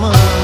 zaman.